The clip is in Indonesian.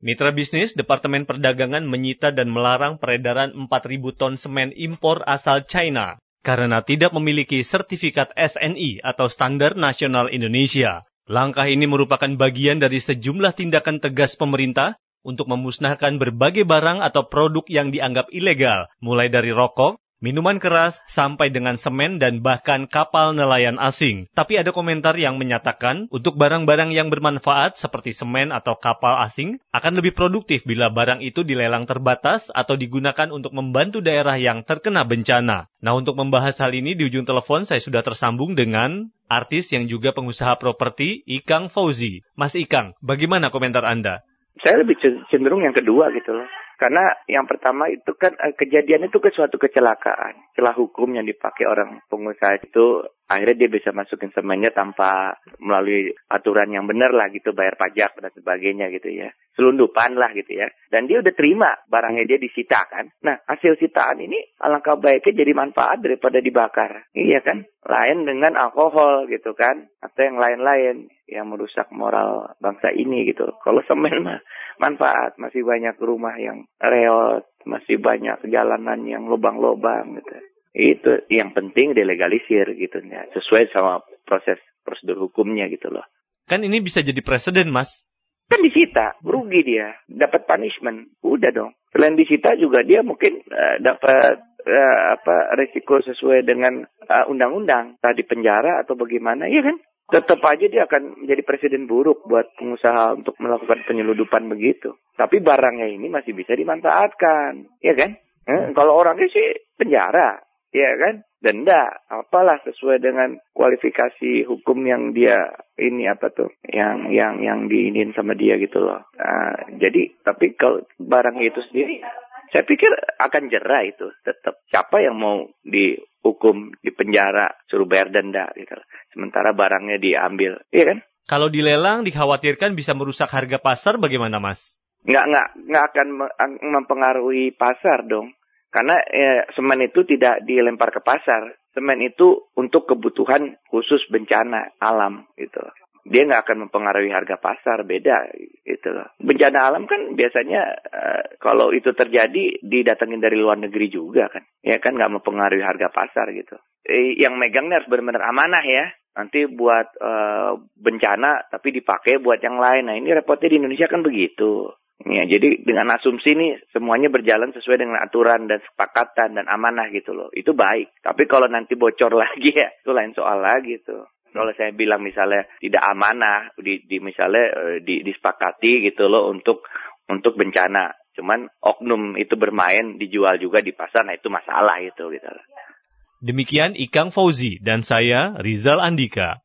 Mitra bisnis Departemen Perdagangan menyita dan melarang peredaran 4.000 ton semen impor asal China karena tidak memiliki sertifikat SNI atau Standar Nasional Indonesia. Langkah ini merupakan bagian dari sejumlah tindakan tegas pemerintah untuk memusnahkan berbagai barang atau produk yang dianggap ilegal, mulai dari rokok, minuman keras, sampai dengan semen dan bahkan kapal nelayan asing. Tapi ada komentar yang menyatakan untuk barang-barang yang bermanfaat seperti semen atau kapal asing akan lebih produktif bila barang itu dilelang terbatas atau digunakan untuk membantu daerah yang terkena bencana. Nah untuk membahas hal ini di ujung telepon saya sudah tersambung dengan artis yang juga pengusaha properti Ikang Fauzi. Mas Ikang, bagaimana komentar Anda? Saya lebih cenderung yang kedua gitu loh. Karena yang pertama itu kan eh, kejadian itu ke suatu kecelakaan. Celah hukum yang dipakai orang pengusaha itu akhirnya dia bisa masukin semennya tanpa melalui aturan yang benar lah gitu bayar pajak dan sebagainya gitu ya. Selundupan lah gitu ya. Dan dia udah terima barangnya dia disita kan. Nah hasil sitaan ini alangkah baiknya jadi manfaat daripada dibakar. Iya kan? Lain dengan alkohol gitu kan. Atau yang lain-lain yang merusak moral bangsa ini gitu. Kalau semen mah manfaat. Masih banyak rumah yang reot. Masih banyak jalanan yang lubang-lubang gitu itu yang penting delegalisir gitu ya. Sesuai sama proses prosedur hukumnya gitu loh. Kan ini bisa jadi presiden mas. Kan disita rugi dia. Dapat punishment. Udah dong. Selain disita juga dia mungkin uh, dapat uh, apa resiko sesuai dengan eh, undang-undang. Tadi penjara atau bagaimana ya kan? Tetap aja dia akan menjadi presiden buruk buat pengusaha untuk melakukan penyeludupan begitu. Tapi barangnya ini masih bisa dimanfaatkan, ya kan? Eh, kalau orangnya sih penjara, ya kan? Denda apalah sesuai dengan kualifikasi hukum yang dia ini apa tuh yang yang yang diinin sama dia gitu loh. Nah, jadi tapi kalau barang itu sendiri saya pikir akan jerah itu tetap siapa yang mau dihukum di penjara suruh bayar denda gitu sementara barangnya diambil iya kan? Kalau dilelang dikhawatirkan bisa merusak harga pasar bagaimana mas? Nggak nggak nggak akan mempengaruhi pasar dong karena eh, semen itu tidak dilempar ke pasar. Semen itu untuk kebutuhan khusus bencana alam gitu. Dia nggak akan mempengaruhi harga pasar, beda gitu Bencana alam kan biasanya uh, kalau itu terjadi didatengin dari luar negeri juga kan. Ya kan nggak mempengaruhi harga pasar gitu. Eh, yang megangnya harus benar-benar amanah ya. Nanti buat uh, bencana tapi dipakai buat yang lain. Nah ini repotnya di Indonesia kan begitu. Ya, jadi dengan asumsi ini semuanya berjalan sesuai dengan aturan dan sepakatan dan amanah gitu loh. Itu baik. Tapi kalau nanti bocor lagi ya, itu lain soal lagi tuh. Kalau saya bilang misalnya tidak amanah, di, di misalnya eh, di, disepakati gitu loh untuk untuk bencana. Cuman oknum itu bermain dijual juga di pasar, nah itu masalah itu gitu. Demikian Ikang Fauzi dan saya Rizal Andika.